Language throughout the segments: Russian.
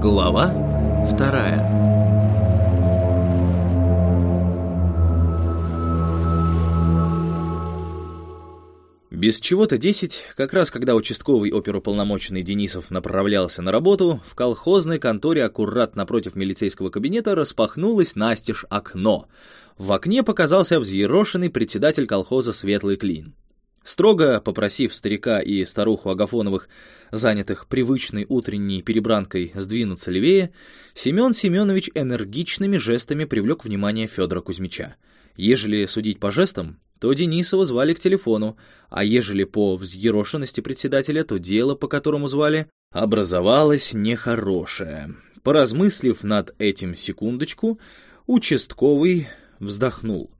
Глава вторая Без чего-то десять, как раз когда участковый оперуполномоченный Денисов направлялся на работу, в колхозной конторе аккурат напротив милицейского кабинета распахнулось настежь окно. В окне показался взъерошенный председатель колхоза «Светлый клин». Строго попросив старика и старуху Агафоновых, занятых привычной утренней перебранкой, сдвинуться левее, Семен Семенович энергичными жестами привлек внимание Федора Кузьмича. Ежели судить по жестам, то Денисова звали к телефону, а ежели по взъерошенности председателя, то дело, по которому звали, образовалось нехорошее. Поразмыслив над этим секундочку, участковый вздохнул.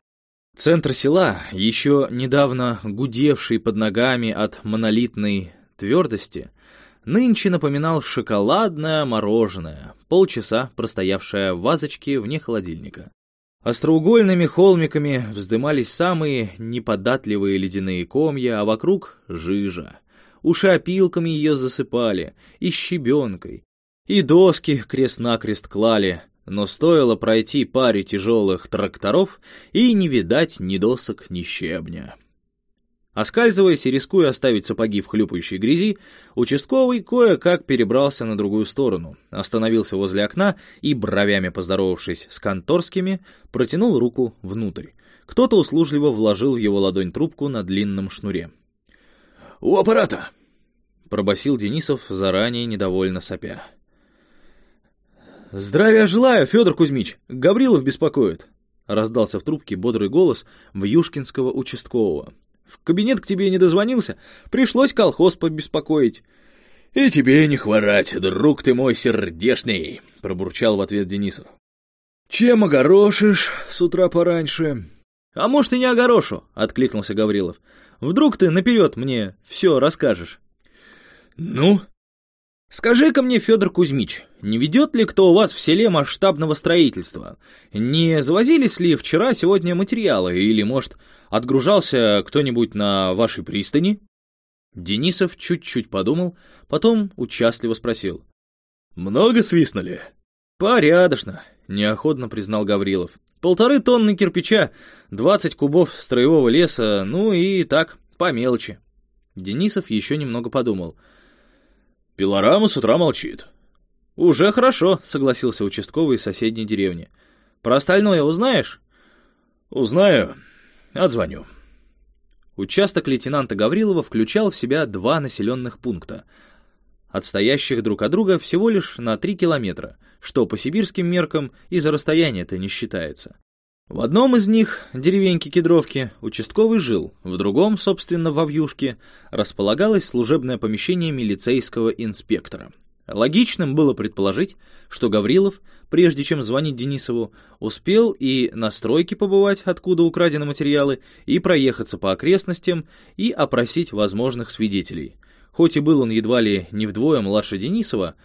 Центр села, еще недавно гудевший под ногами от монолитной твердости, нынче напоминал шоколадное мороженое, полчаса простоявшее в вазочке вне холодильника. Остроугольными холмиками вздымались самые неподатливые ледяные комья, а вокруг — жижа. Уши опилками ее засыпали, и щебенкой, и доски крест-накрест клали, но стоило пройти паре тяжелых тракторов и не видать ни досок, ни щебня. Оскальзываясь и рискуя оставить сапоги в хлюпающей грязи, участковый кое-как перебрался на другую сторону, остановился возле окна и, бровями поздоровавшись с конторскими, протянул руку внутрь. Кто-то услужливо вложил в его ладонь трубку на длинном шнуре. «У аппарата!» — пробасил Денисов, заранее недовольно сопя. «Здравия желаю, Федор Кузьмич! Гаврилов беспокоит!» Раздался в трубке бодрый голос Вьюшкинского участкового. «В кабинет к тебе не дозвонился, пришлось колхоз побеспокоить». «И тебе не хворать, друг ты мой сердешный!» — пробурчал в ответ Денисов. «Чем огорошишь с утра пораньше?» «А может, и не огорошу», — откликнулся Гаврилов. «Вдруг ты наперед мне все расскажешь?» «Ну?» «Скажи-ка мне, Федор Кузьмич, не ведет ли кто у вас в селе масштабного строительства? Не завозились ли вчера-сегодня материалы, или, может, отгружался кто-нибудь на вашей пристани?» Денисов чуть-чуть подумал, потом участливо спросил. «Много свистнули?» «Порядочно», — неохотно признал Гаврилов. «Полторы тонны кирпича, двадцать кубов строевого леса, ну и так, по мелочи». Денисов еще немного подумал — Пилорама с утра молчит. Уже хорошо, согласился участковый из соседней деревни. Про остальное узнаешь? Узнаю. Отзвоню. Участок лейтенанта Гаврилова включал в себя два населенных пункта, отстоящих друг от друга всего лишь на три километра, что по сибирским меркам из-за расстояния-то не считается. В одном из них, деревеньки Кедровки, участковый жил, в другом, собственно, во Вьюшке, располагалось служебное помещение милицейского инспектора. Логичным было предположить, что Гаврилов, прежде чем звонить Денисову, успел и на стройке побывать, откуда украдены материалы, и проехаться по окрестностям, и опросить возможных свидетелей. Хоть и был он едва ли не вдвое младше Денисова,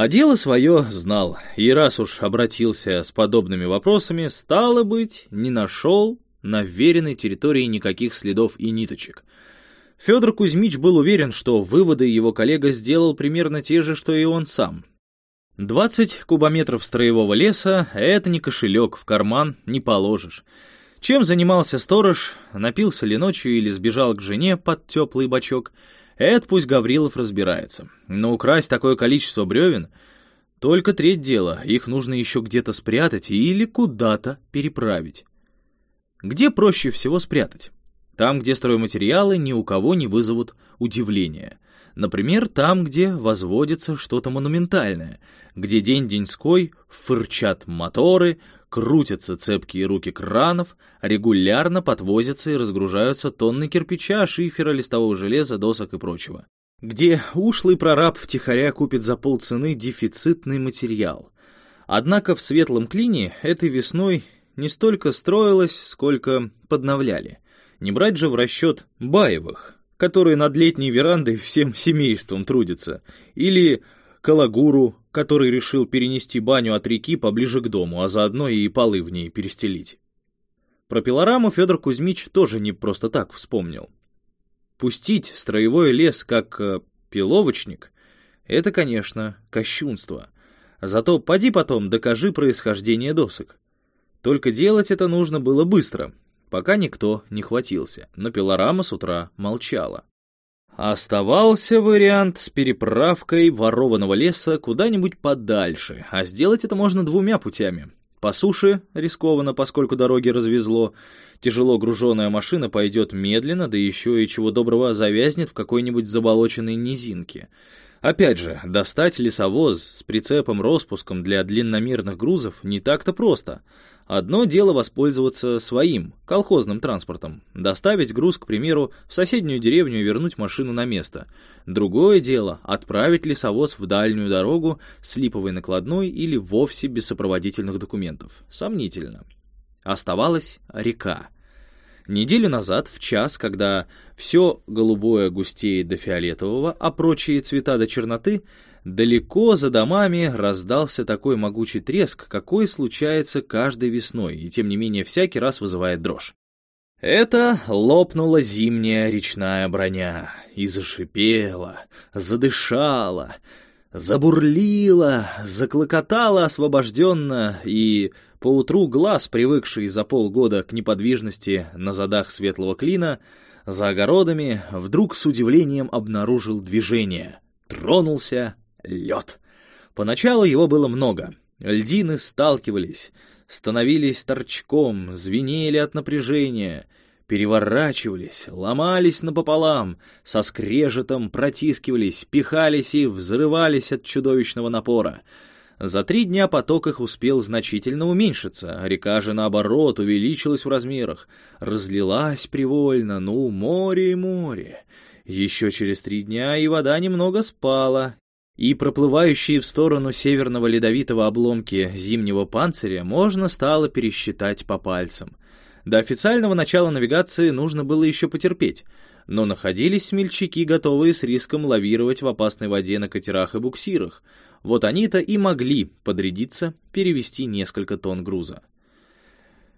а дело свое знал, и раз уж обратился с подобными вопросами, стало быть, не нашел на веренной территории никаких следов и ниточек. Федор Кузьмич был уверен, что выводы его коллега сделал примерно те же, что и он сам. 20 кубометров строевого леса — это не кошелек, в карман не положишь. Чем занимался сторож, напился ли ночью или сбежал к жене под теплый бачок — это пусть Гаврилов разбирается. Но украсть такое количество бревен — только треть дела, их нужно еще где-то спрятать или куда-то переправить. Где проще всего спрятать? Там, где стройматериалы ни у кого не вызовут удивления. Например, там, где возводится что-то монументальное, где день-деньской фырчат моторы, крутятся цепкие руки кранов, регулярно подвозятся и разгружаются тонны кирпича, шифера, листового железа, досок и прочего. Где ушлый прораб втихаря купит за полцены дефицитный материал. Однако в светлом клине этой весной не столько строилось, сколько подновляли. Не брать же в расчет Баевых, которые над летней верандой всем семейством трудятся, или Калагуру, который решил перенести баню от реки поближе к дому, а заодно и полы в ней перестелить. Про пилораму Федор Кузьмич тоже не просто так вспомнил. Пустить строевой лес как э, пиловочник — это, конечно, кощунство. Зато поди потом докажи происхождение досок. Только делать это нужно было быстро, пока никто не хватился, но пилорама с утра молчала. Оставался вариант с переправкой ворованного леса куда-нибудь подальше, а сделать это можно двумя путями. По суше рискованно, поскольку дороги развезло. Тяжело груженная машина пойдет медленно, да еще и чего доброго завязнет в какой-нибудь заболоченной низинке. Опять же, достать лесовоз с прицепом-распуском для длинномерных грузов не так-то просто. Одно дело воспользоваться своим, колхозным транспортом, доставить груз, к примеру, в соседнюю деревню и вернуть машину на место. Другое дело — отправить лесовоз в дальнюю дорогу с липовой накладной или вовсе без сопроводительных документов. Сомнительно. Оставалась река. Неделю назад, в час, когда все голубое густеет до фиолетового, а прочие цвета до черноты — Далеко за домами раздался такой могучий треск, какой случается каждой весной, и тем не менее всякий раз вызывает дрожь. Это лопнула зимняя речная броня, и зашипела, задышала, забурлила, заклокотала освобожденно, и поутру глаз, привыкший за полгода к неподвижности на задах светлого клина, за огородами, вдруг с удивлением обнаружил движение, тронулся, лед. Поначалу его было много. Льдины сталкивались, становились торчком, звенели от напряжения, переворачивались, ломались напополам, со скрежетом протискивались, пихались и взрывались от чудовищного напора. За три дня поток их успел значительно уменьшиться, река же, наоборот, увеличилась в размерах, разлилась привольно, ну, море и море. Еще через три дня и вода немного спала, и проплывающие в сторону северного ледовитого обломки зимнего панциря можно стало пересчитать по пальцам. До официального начала навигации нужно было еще потерпеть, но находились смельчаки, готовые с риском лавировать в опасной воде на катерах и буксирах. Вот они-то и могли подрядиться перевести несколько тонн груза.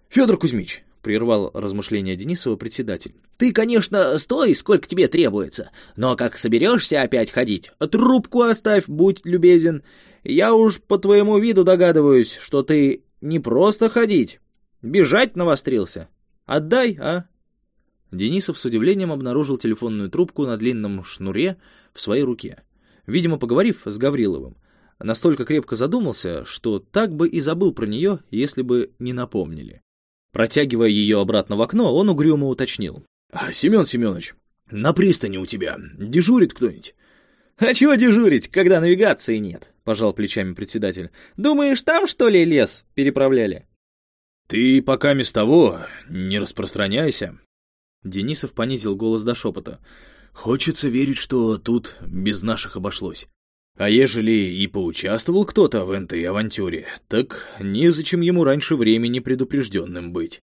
«Федор Кузьмич, прервал размышления Денисова председатель. «Ты, конечно, стой, сколько тебе требуется, но как соберешься опять ходить, трубку оставь, будь любезен. Я уж по твоему виду догадываюсь, что ты не просто ходить, бежать навострился. Отдай, а?» Денисов с удивлением обнаружил телефонную трубку на длинном шнуре в своей руке. Видимо, поговорив с Гавриловым, настолько крепко задумался, что так бы и забыл про нее, если бы не напомнили. Протягивая ее обратно в окно, он угрюмо уточнил. «А, «Семен Семенович, на пристани у тебя дежурит кто-нибудь?» «А чего дежурить, когда навигации нет?» — пожал плечами председатель. «Думаешь, там, что ли, лес переправляли?» «Ты пока без того не распространяйся». Денисов понизил голос до шепота. «Хочется верить, что тут без наших обошлось. А ежели и поучаствовал кто-то в этой авантюре, так незачем ему раньше времени предупрежденным быть.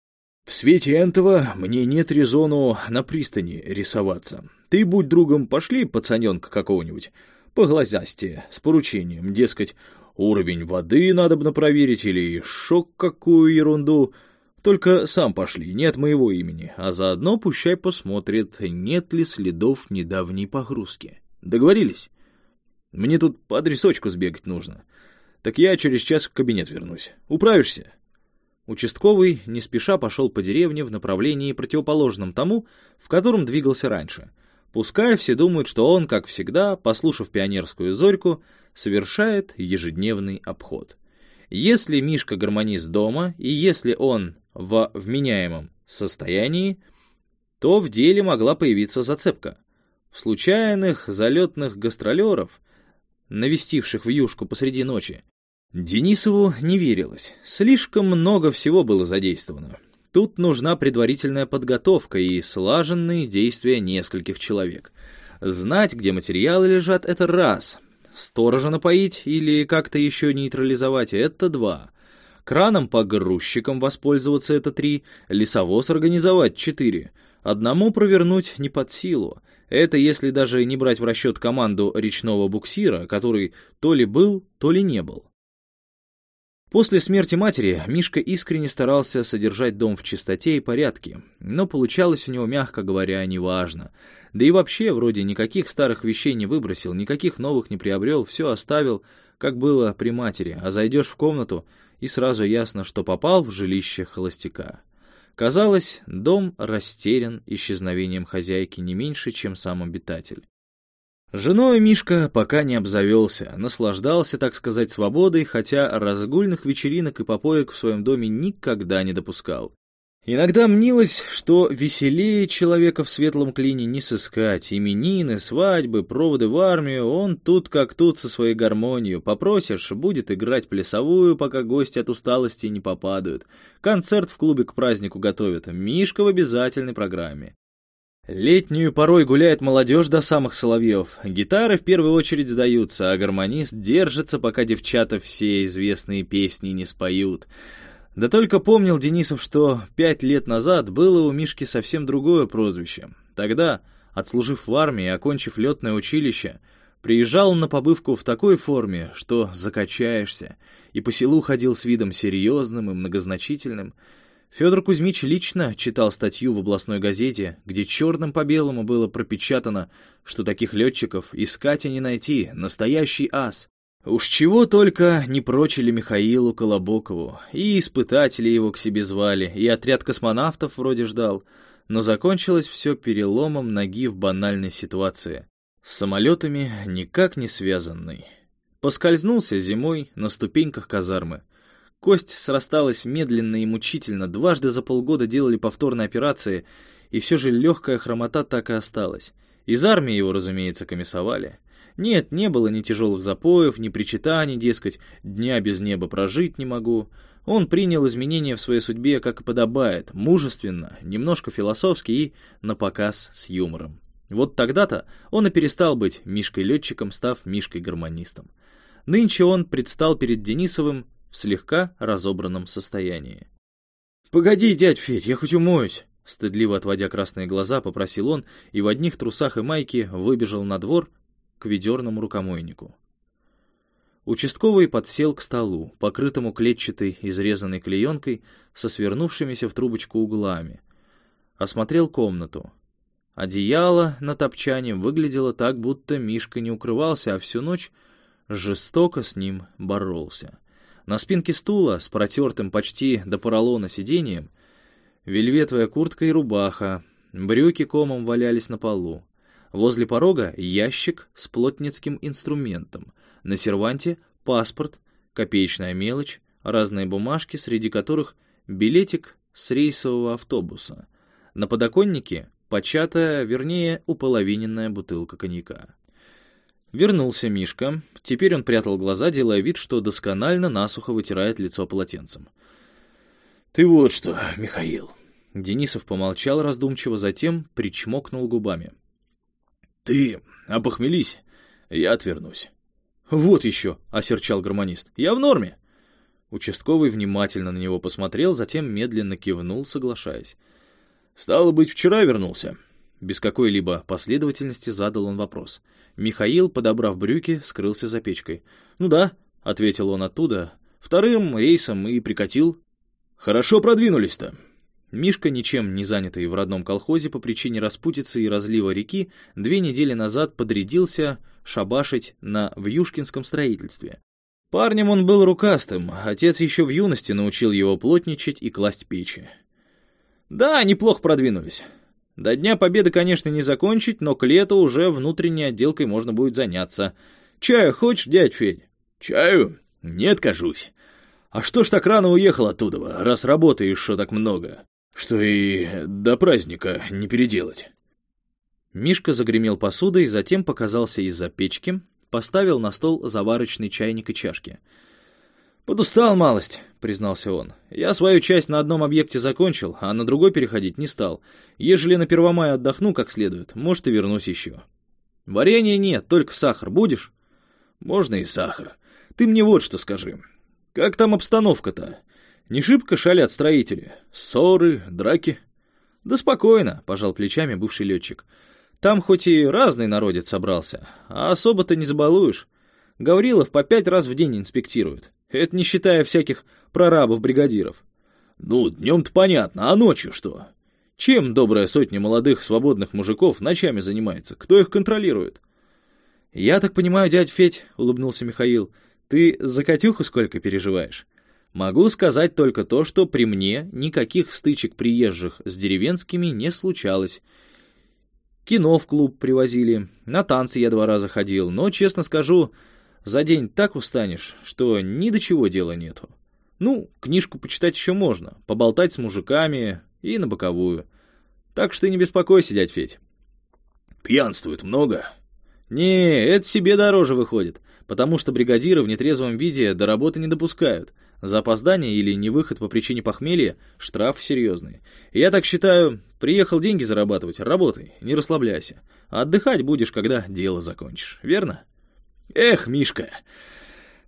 В свете этого мне нет резону на пристани рисоваться. Ты будь другом, пошли пацаненка какого-нибудь, по глазасти, с поручением, дескать, уровень воды надо бы проверить или шок какую ерунду. Только сам пошли, нет моего имени, а заодно пущай посмотрит, нет ли следов недавней погрузки. Договорились? Мне тут по адресочку сбегать нужно. Так я через час в кабинет вернусь. Управишься?» Участковый не спеша пошел по деревне в направлении противоположном тому, в котором двигался раньше. Пускай все думают, что он, как всегда, послушав пионерскую зорьку, совершает ежедневный обход. Если Мишка гармонист дома, и если он в вменяемом состоянии, то в деле могла появиться зацепка. В случайных залетных гастролеров навестивших в юшку посреди ночи. Денисову не верилось. Слишком много всего было задействовано. Тут нужна предварительная подготовка и слаженные действия нескольких человек. Знать, где материалы лежат, это раз. Сторожа напоить или как-то еще нейтрализовать — это два. Краном-погрузчиком воспользоваться — это три. Лесовоз организовать — четыре. Одному провернуть не под силу. Это если даже не брать в расчет команду речного буксира, который то ли был, то ли не был. После смерти матери Мишка искренне старался содержать дом в чистоте и порядке, но получалось у него, мягко говоря, неважно. Да и вообще, вроде никаких старых вещей не выбросил, никаких новых не приобрел, все оставил, как было при матери, а зайдешь в комнату, и сразу ясно, что попал в жилище холостяка. Казалось, дом растерян исчезновением хозяйки не меньше, чем сам обитатель. Женой Мишка пока не обзавелся, наслаждался, так сказать, свободой, хотя разгульных вечеринок и попоек в своем доме никогда не допускал. Иногда мнилось, что веселее человека в светлом клине не сыскать. Именины, свадьбы, проводы в армию, он тут как тут со своей гармонией. Попросишь, будет играть плясовую, пока гости от усталости не попадают. Концерт в клубе к празднику готовят. Мишка в обязательной программе. Летнюю порой гуляет молодежь до самых соловьев. Гитары в первую очередь сдаются, а гармонист держится, пока девчата все известные песни не споют. Да только помнил Денисов, что пять лет назад было у Мишки совсем другое прозвище. Тогда, отслужив в армии и окончив летное училище, приезжал на побывку в такой форме, что закачаешься, и по селу ходил с видом серьезным и многозначительным, Федор Кузьмич лично читал статью в областной газете, где черным по белому было пропечатано, что таких летчиков искать и не найти, настоящий ас. Уж чего только не прочили Михаилу Колобокову, и испытатели его к себе звали, и отряд космонавтов вроде ждал, но закончилось все переломом ноги в банальной ситуации, с самолетами никак не связанной. Поскользнулся зимой на ступеньках казармы, Кость срасталась медленно и мучительно, дважды за полгода делали повторные операции, и все же легкая хромота так и осталась. Из армии его, разумеется, комиссовали. Нет, не было ни тяжелых запоев, ни причитаний, дескать, дня без неба прожить не могу. Он принял изменения в своей судьбе, как и подобает, мужественно, немножко философски и на показ с юмором. Вот тогда-то он и перестал быть Мишкой-летчиком, став Мишкой-гармонистом. Нынче он предстал перед Денисовым в слегка разобранном состоянии. «Погоди, дядь Федь, я хоть умоюсь!» Стыдливо отводя красные глаза, попросил он и в одних трусах и майке выбежал на двор к ведерному рукомойнику. Участковый подсел к столу, покрытому клетчатой, изрезанной клеенкой, со свернувшимися в трубочку углами. Осмотрел комнату. Одеяло на топчане выглядело так, будто Мишка не укрывался, а всю ночь жестоко с ним боролся. На спинке стула с протертым почти до поролона сиденьем вельветовая куртка и рубаха, брюки комом валялись на полу. Возле порога ящик с плотницким инструментом, на серванте паспорт, копеечная мелочь, разные бумажки, среди которых билетик с рейсового автобуса. На подоконнике початая, вернее, уполовиненная бутылка коньяка. Вернулся Мишка. Теперь он прятал глаза, делая вид, что досконально насухо вытирает лицо полотенцем. «Ты вот что, Михаил!» Денисов помолчал раздумчиво, затем причмокнул губами. «Ты опохмелись, я отвернусь». «Вот еще!» — осерчал гармонист. «Я в норме!» Участковый внимательно на него посмотрел, затем медленно кивнул, соглашаясь. «Стало быть, вчера вернулся?» Без какой-либо последовательности задал он вопрос. Михаил, подобрав брюки, скрылся за печкой. «Ну да», — ответил он оттуда, — «вторым рейсом и прикатил». «Хорошо продвинулись-то». Мишка, ничем не занятый в родном колхозе по причине распутицы и разлива реки, две недели назад подрядился шабашить на Вьюшкинском строительстве. Парнем он был рукастым, отец еще в юности научил его плотничать и класть печи. Да, неплохо продвинулись. До Дня Победы, конечно, не закончить, но к лету уже внутренней отделкой можно будет заняться. Чаю хочешь, дядь Федь? Чаю? Не откажусь. А что ж так рано уехал оттуда, раз работаешь что так много? Что и до праздника не переделать. Мишка загремел посудой, затем показался из-за печки, поставил на стол заварочный чайник и чашки — «Подустал малость», — признался он. «Я свою часть на одном объекте закончил, а на другой переходить не стал. Ежели на Первомай отдохну как следует, может, и вернусь еще». «Варенья нет, только сахар. Будешь?» «Можно и сахар. Ты мне вот что скажи. Как там обстановка-то? Не шибко шалят строители? Ссоры, драки?» «Да спокойно», — пожал плечами бывший летчик. «Там хоть и разный народец собрался, а особо-то не забалуешь. Гаврилов по пять раз в день инспектирует. Это не считая всяких прорабов-бригадиров. Ну, днем-то понятно, а ночью что? Чем добрая сотня молодых свободных мужиков ночами занимается? Кто их контролирует? Я так понимаю, дядь Федь, улыбнулся Михаил, ты за Катюху сколько переживаешь? Могу сказать только то, что при мне никаких стычек приезжих с деревенскими не случалось. Кино в клуб привозили, на танцы я два раза ходил, но, честно скажу, за день так устанешь, что ни до чего дела нету. Ну, книжку почитать еще можно, поболтать с мужиками и на боковую. Так что ты не беспокойся, дядь Федь. Пьянствует много? Не, это себе дороже выходит, потому что бригадиры в нетрезвом виде до работы не допускают. За опоздание или невыход по причине похмелья штраф серьезный. Я так считаю, приехал деньги зарабатывать, работай, не расслабляйся. отдыхать будешь, когда дело закончишь, верно? Эх, Мишка,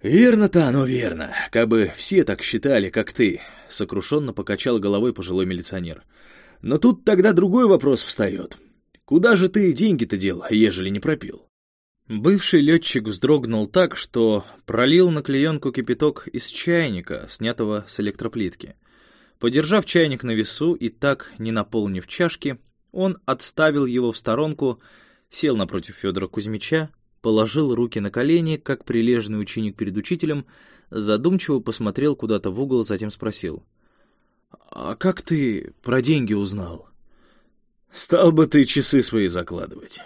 верно-то оно верно, как бы все так считали, как ты, сокрушенно покачал головой пожилой милиционер. Но тут тогда другой вопрос встает. Куда же ты деньги-то дел, ежели не пропил? Бывший летчик вздрогнул так, что пролил на клеенку кипяток из чайника, снятого с электроплитки. Подержав чайник на весу и так не наполнив чашки, он отставил его в сторонку, сел напротив Федора Кузьмича, положил руки на колени, как прилежный ученик перед учителем, задумчиво посмотрел куда-то в угол, затем спросил. «А как ты про деньги узнал?» «Стал бы ты часы свои закладывать».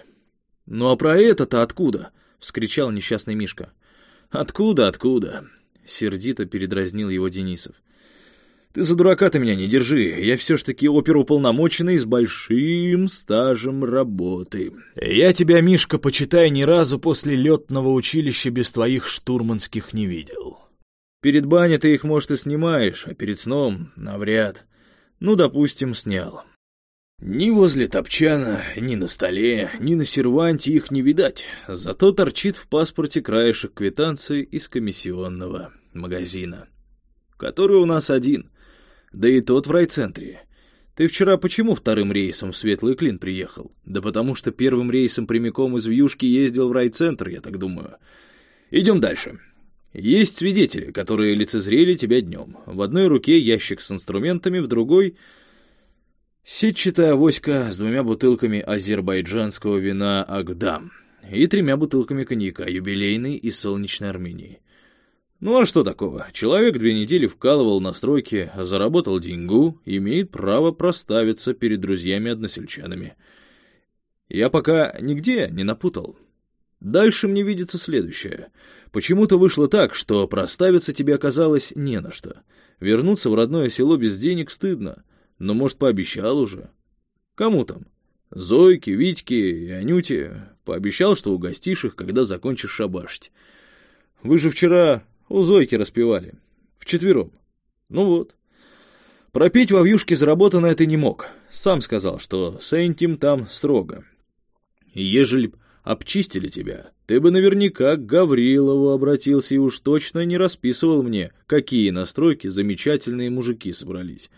«Ну а про это-то откуда?» — вскричал несчастный Мишка. «Откуда, откуда?» — сердито передразнил его Денисов. «Ты за дурака ты меня не держи, я все ж таки оперуполномоченный с большим стажем работы. Я тебя, Мишка, почитай, ни разу после летного училища без твоих штурманских не видел. Перед баней ты их, может, и снимаешь, а перед сном — навряд. Ну, допустим, снял. Ни возле топчана, ни на столе, ни на серванте их не видать, зато торчит в паспорте краешек квитанции из комиссионного магазина, который у нас один, да и тот в райцентре. Ты вчера почему вторым рейсом в Светлый Клин приехал? Да потому что первым рейсом прямиком из Вьюшки ездил в райцентр, я так думаю. Идем дальше. Есть свидетели, которые лицезрели тебя днем. В одной руке ящик с инструментами, в другой — Сетчатая авоська с двумя бутылками азербайджанского вина «Агдам» и тремя бутылками коньяка юбилейной из солнечной Армении. Ну а что такого? Человек две недели вкалывал на стройке, заработал деньгу, имеет право проставиться перед друзьями-односельчанами. Я пока нигде не напутал. Дальше мне видится следующее. Почему-то вышло так, что проставиться тебе оказалось не на что. Вернуться в родное село без денег стыдно. Но, может, пообещал уже? Кому там? Зойке, Витьке и Анюте. Пообещал, что угостишь их, когда закончишь шабашить. Вы же вчера у Зойки распевали. Вчетвером. Ну вот. Пропить во вьюшке заработанное ты не мог. Сам сказал, что с этим там строго. И ежели обчистили тебя, ты бы наверняка к Гаврилову обратился и уж точно не расписывал мне, какие настройки замечательные мужики собрались.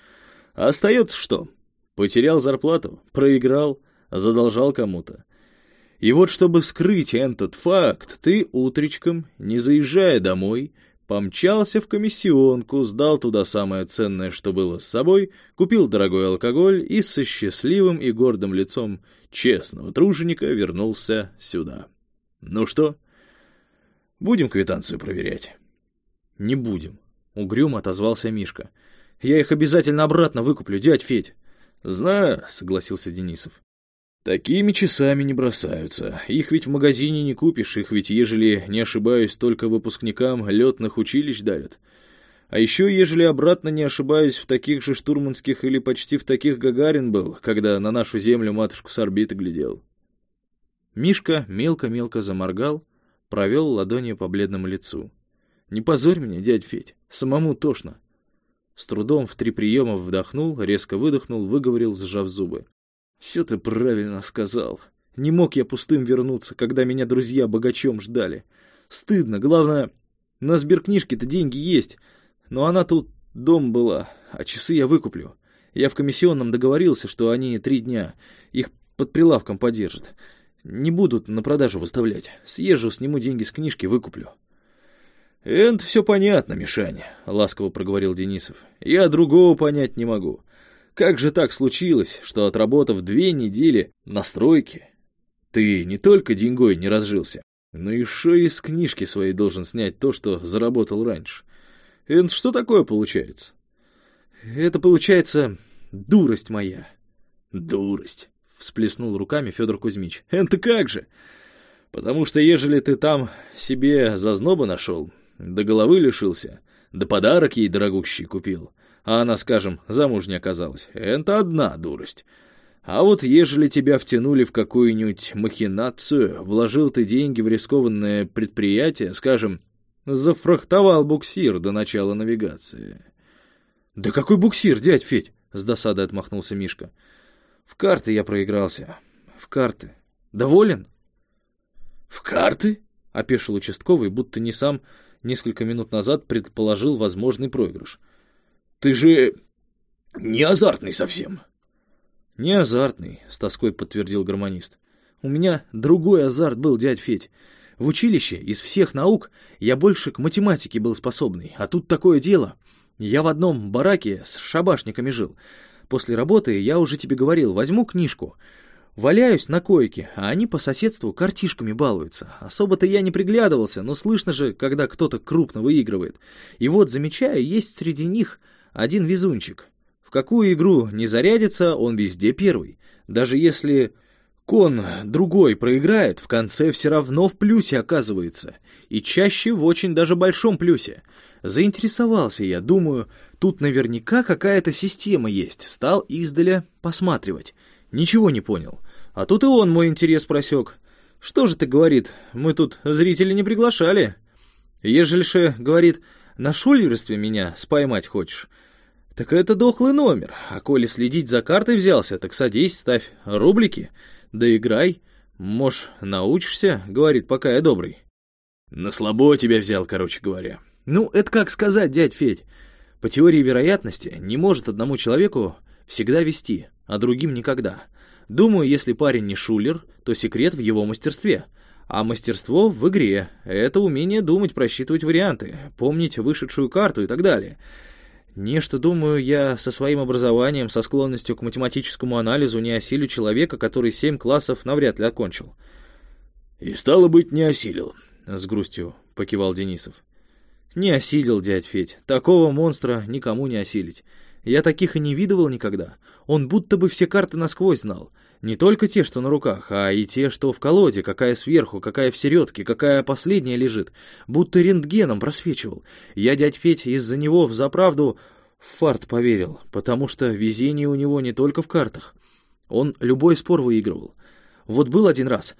А остается что? Потерял зарплату, проиграл, задолжал кому-то. И вот чтобы скрыть этот факт, ты утречком, не заезжая домой, помчался в комиссионку, сдал туда самое ценное, что было с собой, купил дорогой алкоголь и со счастливым и гордым лицом честного труженика вернулся сюда. Ну что, будем квитанцию проверять? Не будем, угрюмо отозвался Мишка. Я их обязательно обратно выкуплю, дядь Федь. Знаю, согласился Денисов. Такими часами не бросаются. Их ведь в магазине не купишь, их ведь, ежели не ошибаюсь, только выпускникам летных училищ дарят. А еще, ежели обратно не ошибаюсь, в таких же штурманских или почти в таких Гагарин был, когда на нашу землю матушку с орбиты глядел. Мишка мелко-мелко заморгал, провел ладонью по бледному лицу. «Не позорь меня, дядь Федь, самому тошно. С трудом в три приема вдохнул, резко выдохнул, выговорил, сжав зубы. «Все ты правильно сказал. Не мог я пустым вернуться, когда меня друзья богачом ждали. Стыдно, главное, на сберкнижке-то деньги есть, но она тут дом была, а часы я выкуплю. Я в комиссионном договорился, что они три дня, их под прилавком подержат. Не будут на продажу выставлять. Съезжу, сниму деньги с книжки, выкуплю». «Это все понятно, Мишаня», — ласково проговорил Денисов. «Я другого понять не могу. Как же так случилось, что, отработав две недели на стройке, ты не только деньгой не разжился, но еще из книжки своей должен снять то, что заработал раньше. Это что такое получается?» «Это получается дурость моя». «Дурость», — всплеснул руками Федор Кузьмич. «Это как же? Потому что ежели ты там себе зазноба нашел, до головы лишился, да подарок ей дорогущий купил, а она, скажем, замуж не оказалась, это одна дурость». А вот ежели тебя втянули в какую-нибудь махинацию, вложил ты деньги в рискованное предприятие, скажем, зафрахтовал буксир до начала навигации. «Да какой буксир, дядь Федь?» — с досадой отмахнулся Мишка. «В карты я проигрался. В карты. Доволен?» «В карты?» — опешил участковый, будто не сам несколько минут назад предположил возможный проигрыш. «Ты же не азартный совсем». «Не азартный», — с тоской подтвердил гармонист. «У меня другой азарт был, дядь Федь. В училище из всех наук я больше к математике был способный, а тут такое дело. Я в одном бараке с шабашниками жил. После работы, я уже тебе говорил, возьму книжку. Валяюсь на койке, а они по соседству картишками балуются. Особо-то я не приглядывался, но слышно же, когда кто-то крупно выигрывает. И вот замечаю, есть среди них один везунчик какую игру не зарядится, он везде первый. Даже если кон другой проиграет, в конце все равно в плюсе оказывается. И чаще в очень даже большом плюсе. Заинтересовался я, думаю, тут наверняка какая-то система есть. Стал издаля посматривать. Ничего не понял. А тут и он мой интерес просек. Что же ты, говорит, мы тут зрителей не приглашали? Ежели же, говорит, на шулерстве меня споймать хочешь, «Так это дохлый номер, а коли следить за картой взялся, так садись, ставь рублики, да играй. Может, научишься, — говорит, — пока я добрый». «На слабо тебя взял, короче говоря». «Ну, это как сказать, дядь Федь. По теории вероятности, не может одному человеку всегда вести, а другим никогда. Думаю, если парень не шулер, то секрет в его мастерстве». А мастерство в игре — это умение думать, просчитывать варианты, помнить вышедшую карту и так далее. Нечто, думаю, я со своим образованием, со склонностью к математическому анализу не осилю человека, который семь классов навряд ли окончил. «И стало быть, не осилил», — с грустью покивал Денисов. «Не осилил, дядь Федь. Такого монстра никому не осилить. Я таких и не видывал никогда. Он будто бы все карты насквозь знал. Не только те, что на руках, а и те, что в колоде, какая сверху, какая в середке, какая последняя лежит. Будто рентгеном просвечивал. Я, дядь Петь, из-за него в заправду в фарт поверил, потому что везение у него не только в картах. Он любой спор выигрывал. Вот был один раз...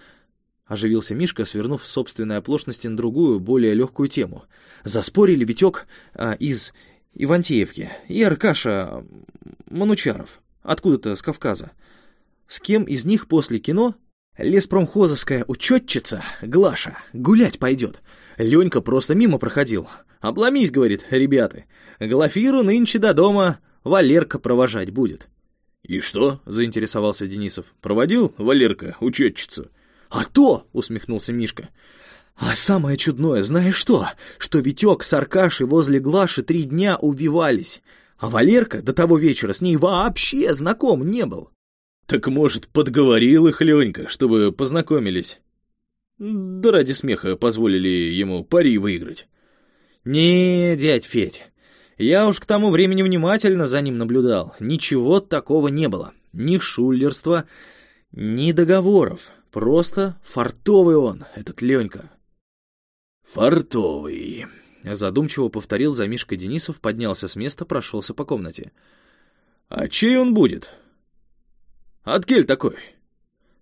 Оживился Мишка, свернув собственной оплошности на другую, более легкую тему. Заспорили Витек а, из Ивантеевки и Аркаша Манучаров, откуда-то с Кавказа. С кем из них после кино леспромхозовская учетчица Глаша гулять пойдет? Ленька просто мимо проходил. «Обломись», — говорит, — «ребята, Глафиру нынче до дома Валерка провожать будет». «И что?» — заинтересовался Денисов. «Проводил Валерка учетчицу?» «А то!» — усмехнулся Мишка. «А самое чудное, знаешь что? Что Витек с Аркашей возле Глаши три дня увивались, а Валерка до того вечера с ней вообще знаком не был». Так, может, подговорил их Ленька, чтобы познакомились? Да ради смеха позволили ему пари выиграть. Не, дядь Федь, я уж к тому времени внимательно за ним наблюдал. Ничего такого не было. Ни шулерства, ни договоров. Просто фартовый он, этот Ленька. Фартовый. Задумчиво повторил за Мишкой Денисов, поднялся с места, прошелся по комнате. «А чей он будет?» От кель такой?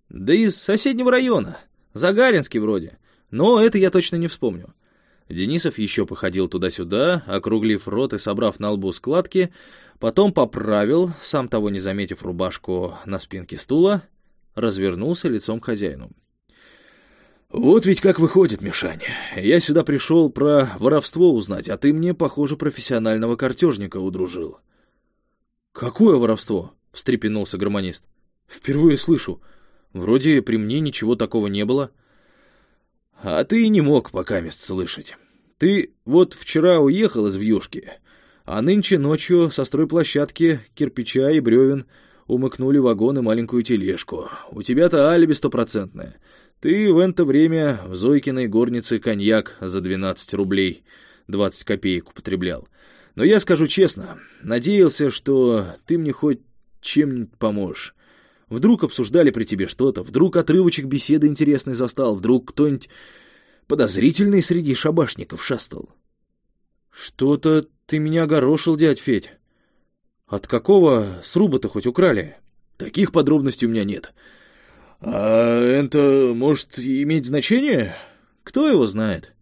Да из соседнего района. Загаринский вроде. Но это я точно не вспомню. Денисов еще походил туда-сюда, округлив рот и собрав на лбу складки, потом поправил, сам того не заметив рубашку на спинке стула, развернулся лицом к хозяину. «Вот ведь как выходит, Мишань. Я сюда пришел про воровство узнать, а ты мне, похоже, профессионального картежника удружил». «Какое воровство?» — встрепенулся гармонист. Впервые слышу. Вроде при мне ничего такого не было. А ты и не мог пока мест слышать. Ты вот вчера уехал из Вьюшки, а нынче ночью со стройплощадки кирпича и бревен умыкнули вагон и маленькую тележку. У тебя-то алиби стопроцентное. Ты в это время в Зойкиной горнице коньяк за 12 рублей 20 копеек употреблял. Но я скажу честно, надеялся, что ты мне хоть чем-нибудь поможешь. Вдруг обсуждали при тебе что-то, вдруг отрывочек беседы интересный застал, вдруг кто-нибудь подозрительный среди шабашников шастал. Что-то ты меня огорошил, дядь Федь. От какого сруба-то хоть украли? Таких подробностей у меня нет. А это может иметь значение? Кто его знает?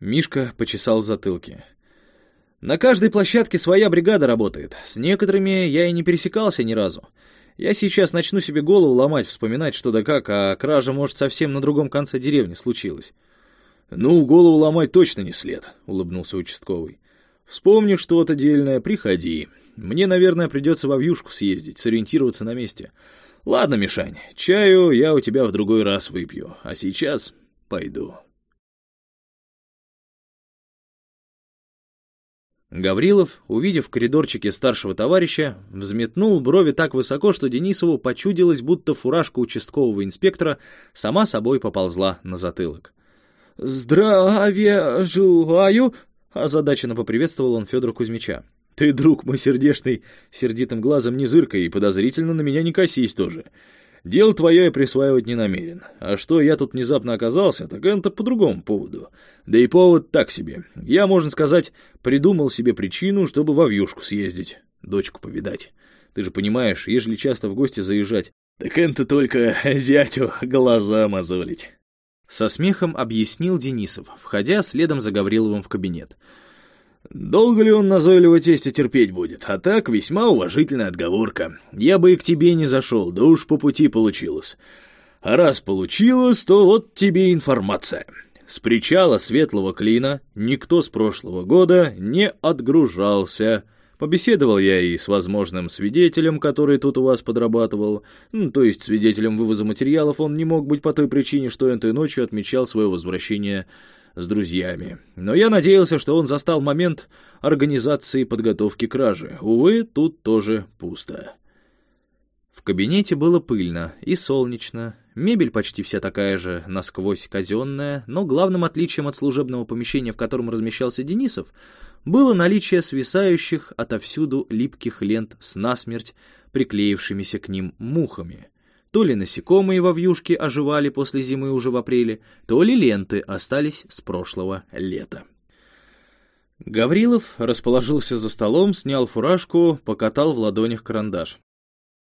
Мишка почесал в затылке. На каждой площадке своя бригада работает. С некоторыми я и не пересекался ни разу. Я сейчас начну себе голову ломать, вспоминать что да как, а кража, может, совсем на другом конце деревни случилась. «Ну, голову ломать точно не след», — улыбнулся участковый. «Вспомни что-то дельное, приходи. Мне, наверное, придется во вьюшку съездить, сориентироваться на месте. Ладно, Мишань, чаю я у тебя в другой раз выпью, а сейчас пойду». Гаврилов, увидев в коридорчике старшего товарища, взметнул брови так высоко, что Денисову почудилось, будто фуражка участкового инспектора сама собой поползла на затылок. «Здравия желаю!» — озадаченно поприветствовал он Федора Кузьмича. «Ты, друг мой сердешный, сердитым глазом не зыркай и подозрительно на меня не косись тоже. Дело твое я присваивать не намерен. А что я тут внезапно оказался, так это по другому поводу. Да и повод так себе. Я, можно сказать, придумал себе причину, чтобы во вьюшку съездить, дочку повидать. Ты же понимаешь, ежели часто в гости заезжать, так это только зятю глаза мозолить». Со смехом объяснил Денисов, входя следом за Гавриловым в кабинет. Долго ли он назойливо тесте терпеть будет? А так, весьма уважительная отговорка. Я бы и к тебе не зашел, да уж по пути получилось. А раз получилось, то вот тебе информация. С причала Светлого Клина никто с прошлого года не отгружался. Побеседовал я и с возможным свидетелем, который тут у вас подрабатывал. Ну, то есть свидетелем вывоза материалов он не мог быть по той причине, что этой ночью отмечал свое возвращение с друзьями. Но я надеялся, что он застал момент организации подготовки кражи. Увы, тут тоже пусто. В кабинете было пыльно и солнечно, мебель почти вся такая же, насквозь казенная, но главным отличием от служебного помещения, в котором размещался Денисов, было наличие свисающих отовсюду липких лент с насмерть приклеившимися к ним мухами — то ли насекомые во вьюшке оживали после зимы уже в апреле, то ли ленты остались с прошлого лета. Гаврилов расположился за столом, снял фуражку, покатал в ладонях карандаш.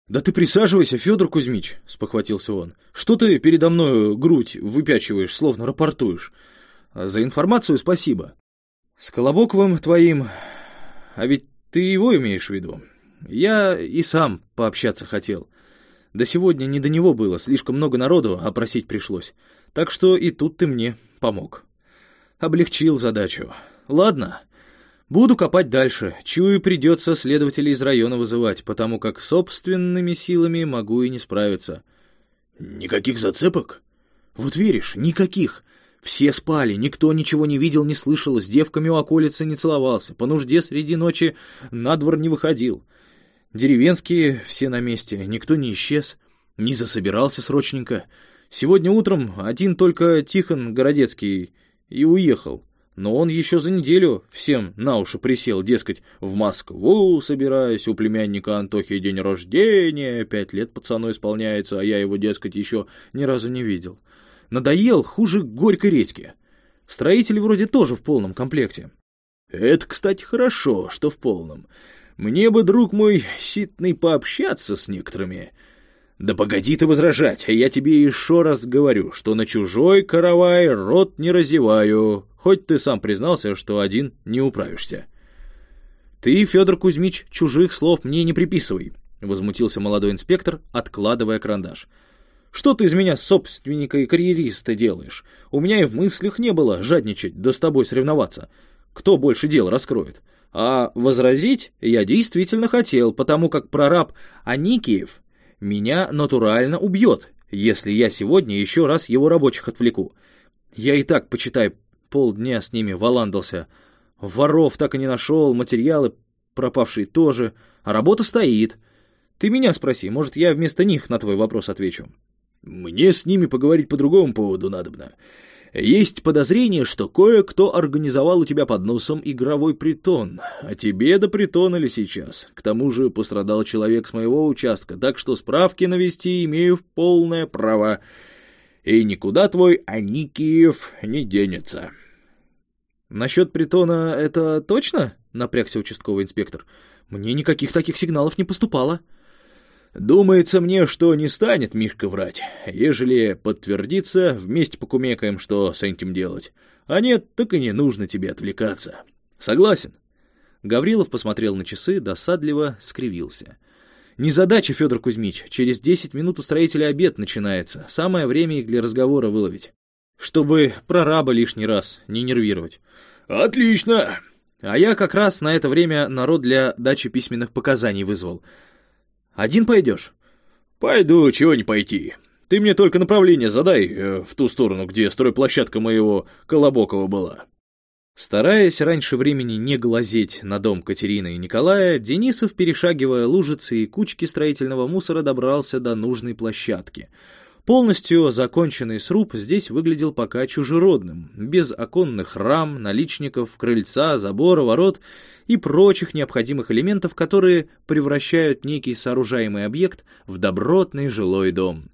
«Да ты присаживайся, Федор Кузьмич», — спохватился он. «Что ты передо мною грудь выпячиваешь, словно рапортуешь? За информацию спасибо. С Колобоковым твоим... А ведь ты его имеешь в виду? Я и сам пообщаться хотел. Да сегодня не до него было, слишком много народу, опросить пришлось. Так что и тут ты мне помог. Облегчил задачу. Ладно, буду копать дальше. Чую, придется следователей из района вызывать, потому как собственными силами могу и не справиться. Никаких зацепок? Вот веришь, никаких. Все спали, никто ничего не видел, не слышал, с девками у околицы не целовался, по нужде среди ночи на двор не выходил. Деревенские все на месте, никто не исчез, не засобирался срочненько. Сегодня утром один только Тихон Городецкий и уехал. Но он еще за неделю всем на уши присел, дескать, в Москву собираюсь, у племянника Антохи день рождения, пять лет пацану исполняется, а я его, дескать, еще ни разу не видел. Надоел хуже горькой редьки. Строители вроде тоже в полном комплекте. Это, кстати, хорошо, что в полном. Мне бы, друг мой, ситный, пообщаться с некоторыми. Да погоди ты возражать, а я тебе еще раз говорю, что на чужой каравай рот не разеваю, хоть ты сам признался, что один не управишься. Ты, Федор Кузьмич, чужих слов мне не приписывай, возмутился молодой инспектор, откладывая карандаш. Что ты из меня собственника и карьериста делаешь? У меня и в мыслях не было жадничать, да с тобой соревноваться. Кто больше дел раскроет? А возразить я действительно хотел, потому как прораб Аникиев меня натурально убьет, если я сегодня еще раз его рабочих отвлеку. Я и так, почитай, полдня с ними валандался. Воров так и не нашел, материалы пропавшие тоже, а работа стоит. Ты меня спроси, может, я вместо них на твой вопрос отвечу. Мне с ними поговорить по другому поводу надобно. Есть подозрение, что кое-кто организовал у тебя под носом игровой притон. А тебе до притона ли сейчас? К тому же пострадал человек с моего участка, так что справки навести имею в полное право. И никуда твой Аникиев не денется. Насчет притона это точно? Напрягся участковый инспектор. Мне никаких таких сигналов не поступало. — Думается мне, что не станет Мишка врать. Ежели подтвердится, вместе покумекаем, что с этим делать. А нет, так и не нужно тебе отвлекаться. Согласен?» Гаврилов посмотрел на часы, досадливо скривился. «Незадача, Федор Кузьмич. Через десять минут у строителя обед начинается. Самое время их для разговора выловить. Чтобы прораба лишний раз не нервировать». «Отлично!» А я как раз на это время народ для дачи письменных показаний вызвал. Один пойдешь?» «Пойду, чего не пойти. Ты мне только направление задай э, в ту сторону, где стройплощадка моего Колобокова была». Стараясь раньше времени не глазеть на дом Катерины и Николая, Денисов, перешагивая лужицы и кучки строительного мусора, добрался до нужной площадки — Полностью законченный сруб здесь выглядел пока чужеродным, без оконных рам, наличников, крыльца, забора, ворот и прочих необходимых элементов, которые превращают некий сооружаемый объект в добротный жилой дом.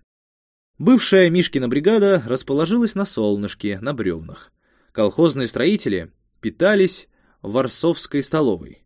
Бывшая Мишкина бригада расположилась на солнышке, на бревнах. Колхозные строители питались в Варсовской столовой,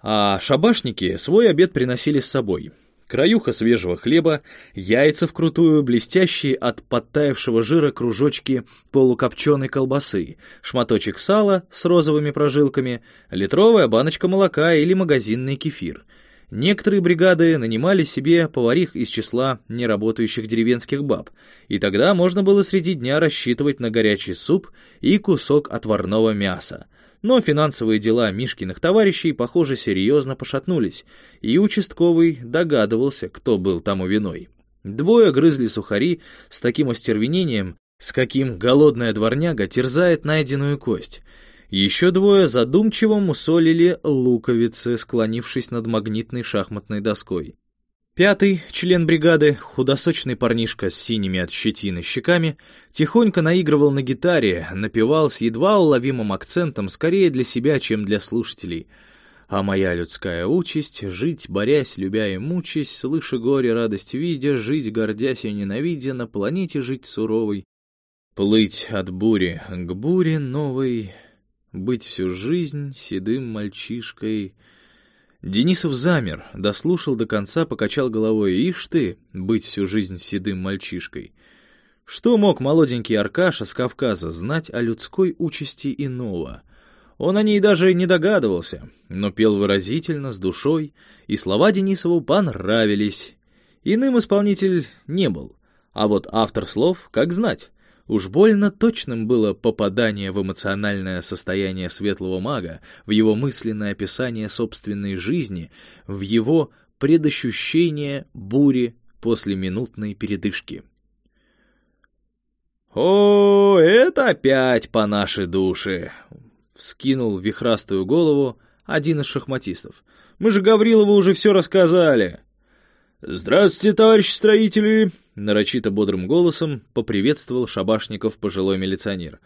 а шабашники свой обед приносили с собой — краюха свежего хлеба, яйца вкрутую, блестящие от подтаявшего жира кружочки полукопченой колбасы, шматочек сала с розовыми прожилками, литровая баночка молока или магазинный кефир. Некоторые бригады нанимали себе поварих из числа неработающих деревенских баб, и тогда можно было среди дня рассчитывать на горячий суп и кусок отварного мяса — но финансовые дела Мишкиных товарищей, похоже, серьезно пошатнулись, и участковый догадывался, кто был тому виной. Двое грызли сухари с таким остервенением, с каким голодная дворняга терзает найденную кость. Еще двое задумчиво мусолили луковицы, склонившись над магнитной шахматной доской. Пятый, член бригады, худосочный парнишка с синими от щетины щеками, тихонько наигрывал на гитаре, напевал с едва уловимым акцентом, скорее для себя, чем для слушателей. А моя людская участь — жить, борясь, любя и мучаясь, слыша горе, радость видя, жить, гордясь и ненавидя, на планете жить суровой, плыть от бури к буре новой, быть всю жизнь седым мальчишкой — Денисов замер, дослушал до конца, покачал головой. Ишь ты, быть всю жизнь седым мальчишкой. Что мог молоденький Аркаша с Кавказа знать о людской участи иного? Он о ней даже не догадывался, но пел выразительно, с душой, и слова Денисову понравились. Иным исполнитель не был, а вот автор слов, как знать, Уж больно точным было попадание в эмоциональное состояние светлого мага, в его мысленное описание собственной жизни, в его предощущение бури после минутной передышки. «О, это опять по нашей душе!» — вскинул вихрастую голову один из шахматистов. «Мы же Гаврилову уже все рассказали!» «Здравствуйте, товарищи строители!» — нарочито бодрым голосом поприветствовал шабашников пожилой милиционер.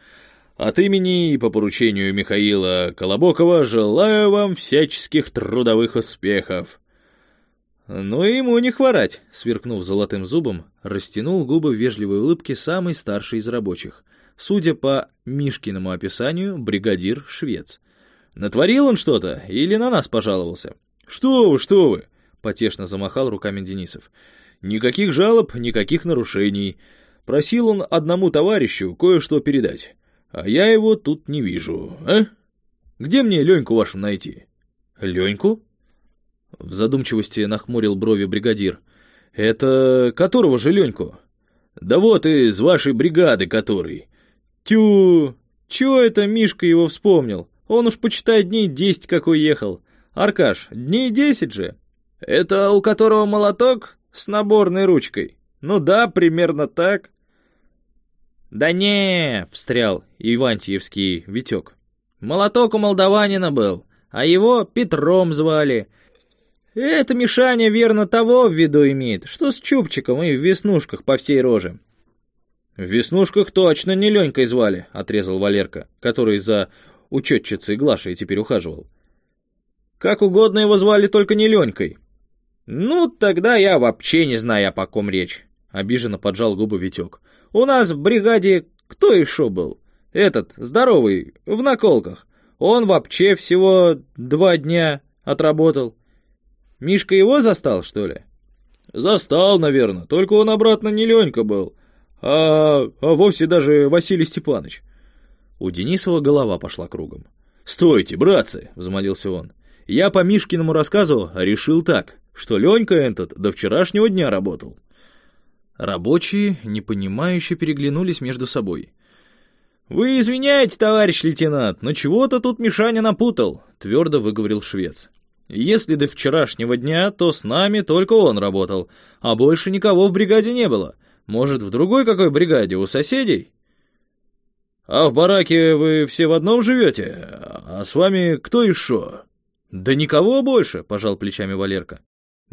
«От имени и по поручению Михаила Колобокова желаю вам всяческих трудовых успехов!» «Ну и ему не хворать!» — сверкнув золотым зубом, растянул губы в вежливой улыбке самый старший из рабочих. Судя по Мишкиному описанию, бригадир-швец. «Натворил он что-то или на нас пожаловался?» «Что вы, что вы!» потешно замахал руками Денисов. Никаких жалоб, никаких нарушений. Просил он одному товарищу кое-что передать. А я его тут не вижу, а? Где мне Леньку вашу найти? Леньку? В задумчивости нахмурил брови бригадир. Это которого же Леньку? Да вот из вашей бригады который. Тю, чё это Мишка его вспомнил? Он уж, почитай, дней десять как уехал. Аркаш, дней десять же. «Это у которого молоток с наборной ручкой?» «Ну да, примерно так». «Да не!» — встрял Ивантьевский Витек. «Молоток у молдаванина был, а его Петром звали. Это Мишаня верно того в виду имеет, что с чубчиком и в веснушках по всей роже». «В веснушках точно не Ленькой звали», — отрезал Валерка, который за учетчицей Глашей теперь ухаживал. «Как угодно его звали, только не Ленькой». «Ну, тогда я вообще не знаю, о по ком речь», — обиженно поджал губы Витек. «У нас в бригаде кто еще был? Этот, здоровый, в наколках. Он вообще всего два дня отработал. Мишка его застал, что ли?» «Застал, наверное, только он обратно не Ленька был, а, а вовсе даже Василий Степанович». У Денисова голова пошла кругом. «Стойте, братцы!» — взмолился он. «Я по Мишкиному рассказу решил так что Ленька этот до вчерашнего дня работал. Рабочие, непонимающе переглянулись между собой. «Вы извиняете, товарищ лейтенант, но чего-то тут Мишаня напутал», — твердо выговорил швец. «Если до вчерашнего дня, то с нами только он работал, а больше никого в бригаде не было. Может, в другой какой бригаде, у соседей?» «А в бараке вы все в одном живете? А с вами кто еще?» «Да никого больше», — пожал плечами Валерка.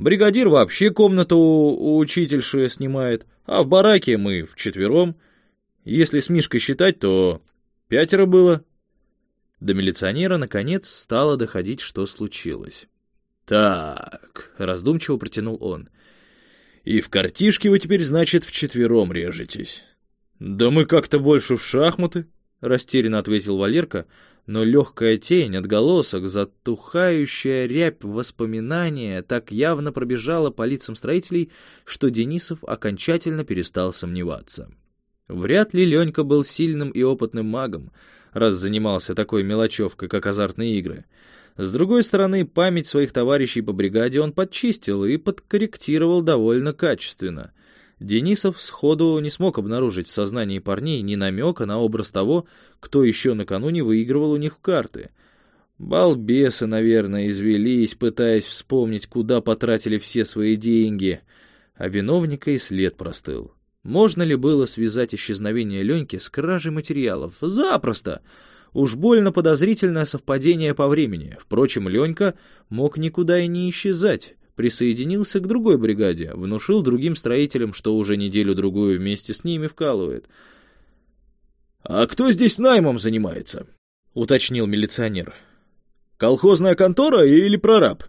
Бригадир вообще комнату у учительши снимает, а в бараке мы вчетвером. Если с Мишкой считать, то пятеро было. До милиционера, наконец, стало доходить, что случилось. «Так», — раздумчиво протянул он, — «и в картишке вы теперь, значит, вчетвером режетесь». «Да мы как-то больше в шахматы», — растерянно ответил Валерка, но легкая тень, отголосок, затухающая рябь воспоминания так явно пробежала по лицам строителей, что Денисов окончательно перестал сомневаться. Вряд ли Ленька был сильным и опытным магом, раз занимался такой мелочевкой, как азартные игры. С другой стороны, память своих товарищей по бригаде он подчистил и подкорректировал довольно качественно — Денисов сходу не смог обнаружить в сознании парней ни намека на образ того, кто еще накануне выигрывал у них карты. Балбесы, наверное, извелись, пытаясь вспомнить, куда потратили все свои деньги, а виновника и след простыл. Можно ли было связать исчезновение Леньки с кражей материалов? Запросто! Уж больно подозрительное совпадение по времени. Впрочем, Ленька мог никуда и не исчезать присоединился к другой бригаде, внушил другим строителям, что уже неделю-другую вместе с ними вкалывает. «А кто здесь наймом занимается?» — уточнил милиционер. «Колхозная контора или прораб?»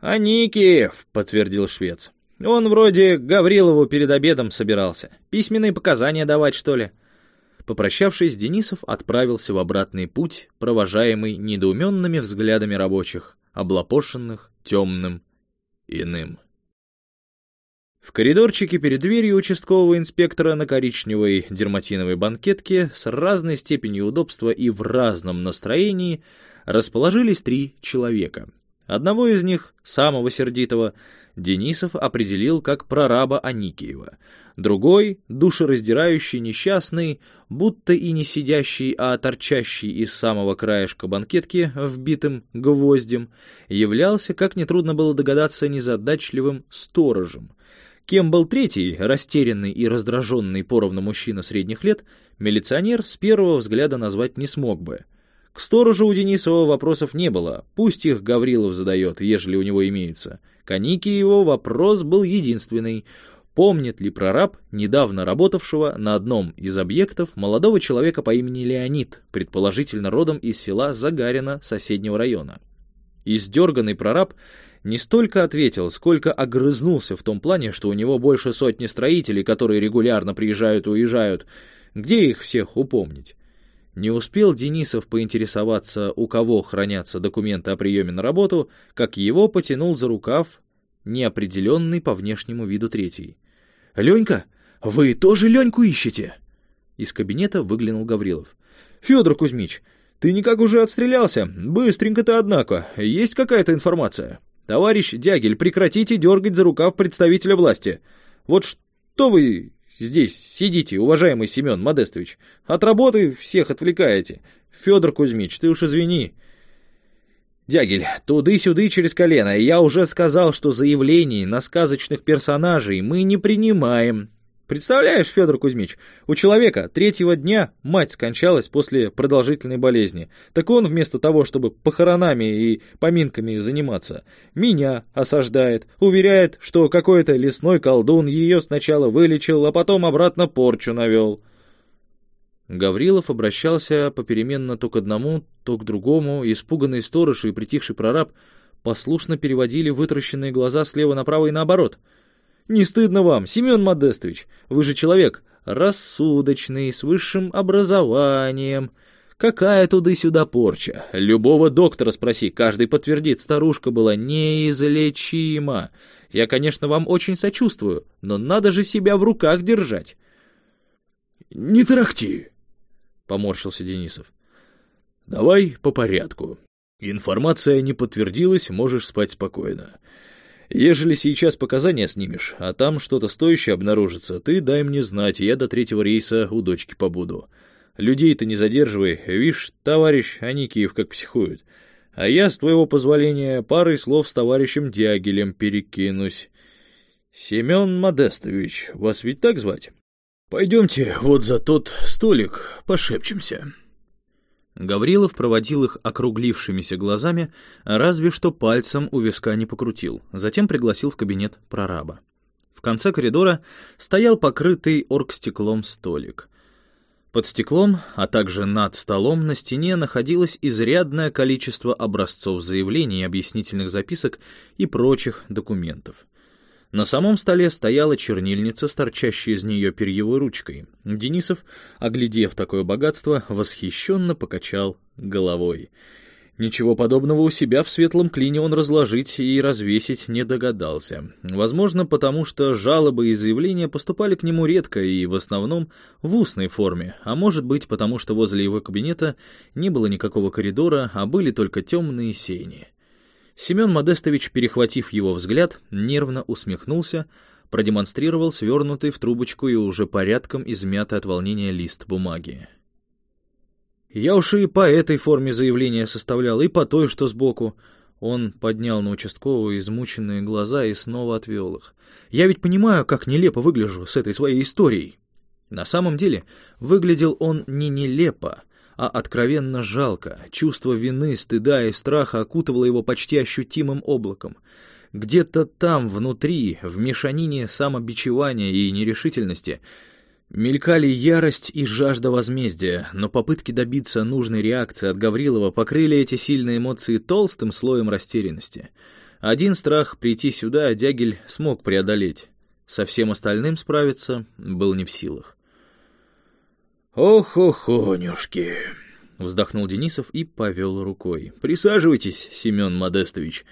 «Аникиев», — подтвердил швец. «Он вроде Гаврилову перед обедом собирался. Письменные показания давать, что ли?» Попрощавшись, Денисов отправился в обратный путь, провожаемый недоуменными взглядами рабочих, облапошенных темным иным. В коридорчике перед дверью участкового инспектора на коричневой дерматиновой банкетке с разной степенью удобства и в разном настроении расположились три человека. Одного из них, самого сердитого, Денисов определил как прораба Аникиева. Другой, душераздирающий несчастный, будто и не сидящий, а торчащий из самого краешка банкетки, вбитым гвоздем, являлся, как нетрудно было догадаться, незадачливым сторожем. Кем был третий, растерянный и раздраженный поровну мужчина средних лет, милиционер с первого взгляда назвать не смог бы. К сторожу у Денисова вопросов не было, пусть их Гаврилов задает, ежели у него имеются. К его вопрос был единственный. Помнит ли прораб, недавно работавшего на одном из объектов, молодого человека по имени Леонид, предположительно родом из села Загарина соседнего района? Издерганный прораб не столько ответил, сколько огрызнулся в том плане, что у него больше сотни строителей, которые регулярно приезжают и уезжают. Где их всех упомнить? Не успел Денисов поинтересоваться, у кого хранятся документы о приеме на работу, как его потянул за рукав неопределенный по внешнему виду третий. «Ленька, вы тоже Леньку ищете?» Из кабинета выглянул Гаврилов. «Федор Кузьмич, ты никак уже отстрелялся. Быстренько ты, однако. Есть какая-то информация? Товарищ Дягель, прекратите дергать за рукав представителя власти. Вот что вы Здесь сидите, уважаемый Семен Модестович. От работы всех отвлекаете. Федор Кузьмич, ты уж извини. Дягель, туды-сюды через колено. Я уже сказал, что заявлений на сказочных персонажей мы не принимаем. Представляешь, Федор Кузьмич, у человека третьего дня мать скончалась после продолжительной болезни. Так он вместо того, чтобы похоронами и поминками заниматься, меня осаждает, уверяет, что какой-то лесной колдун ее сначала вылечил, а потом обратно порчу навел. Гаврилов обращался попеременно то к одному, то к другому, испуганный сторож и притихший прораб послушно переводили вытращенные глаза слева направо и наоборот. «Не стыдно вам, Семен Модестович, вы же человек рассудочный, с высшим образованием. Какая туда-сюда порча? Любого доктора спроси, каждый подтвердит, старушка была неизлечима. Я, конечно, вам очень сочувствую, но надо же себя в руках держать». «Не тарахти!» — поморщился Денисов. «Давай по порядку. Информация не подтвердилась, можешь спать спокойно. Ежели сейчас показания снимешь, а там что-то стоящее обнаружится, ты дай мне знать, я до третьего рейса у дочки побуду. Людей-то не задерживай, видишь, товарищ Аникиев как психует. А я, с твоего позволения, парой слов с товарищем Дягилем перекинусь. Семен Модестович, вас ведь так звать?» Пойдемте вот за тот столик пошепчемся». Гаврилов проводил их округлившимися глазами, разве что пальцем у виска не покрутил, затем пригласил в кабинет прораба. В конце коридора стоял покрытый оргстеклом столик. Под стеклом, а также над столом на стене находилось изрядное количество образцов заявлений, объяснительных записок и прочих документов. На самом столе стояла чернильница с торчащей из нее перьевой ручкой. Денисов, оглядев такое богатство, восхищенно покачал головой. Ничего подобного у себя в светлом клине он разложить и развесить не догадался. Возможно, потому что жалобы и заявления поступали к нему редко и в основном в устной форме, а может быть, потому что возле его кабинета не было никакого коридора, а были только темные сени. Семен Модестович, перехватив его взгляд, нервно усмехнулся, продемонстрировал свернутый в трубочку и уже порядком измятый от волнения лист бумаги. «Я уж и по этой форме заявления составлял, и по той, что сбоку». Он поднял на участкового измученные глаза и снова отвел их. «Я ведь понимаю, как нелепо выгляжу с этой своей историей». На самом деле, выглядел он не нелепо, а откровенно жалко. Чувство вины, стыда и страха окутывало его почти ощутимым облаком. Где-то там, внутри, в мешанине самобичевания и нерешительности, мелькали ярость и жажда возмездия, но попытки добиться нужной реакции от Гаврилова покрыли эти сильные эмоции толстым слоем растерянности. Один страх прийти сюда Дягель смог преодолеть. Со всем остальным справиться был не в силах. «Ох-охонюшки!» — вздохнул Денисов и повел рукой. «Присаживайтесь, Семен Модестович.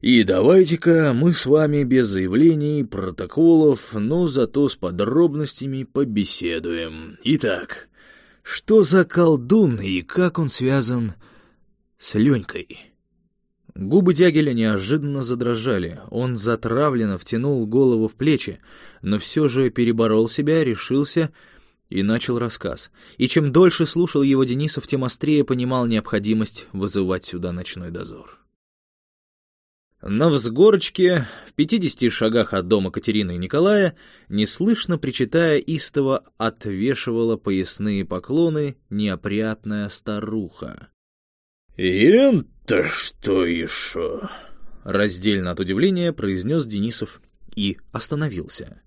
И давайте-ка мы с вами без заявлений, протоколов, но зато с подробностями побеседуем. Итак, что за колдун и как он связан с Ленькой?» Губы Дягеля неожиданно задрожали. Он затравленно втянул голову в плечи, но все же переборол себя, решился и начал рассказ. И чем дольше слушал его Денисов, тем острее понимал необходимость вызывать сюда ночной дозор. На взгорочке, в пятидесяти шагах от дома Катерины и Николая, неслышно причитая истово, отвешивала поясные поклоны неопрятная старуха. «Это что еще?» Раздельно от удивления произнес Денисов и остановился.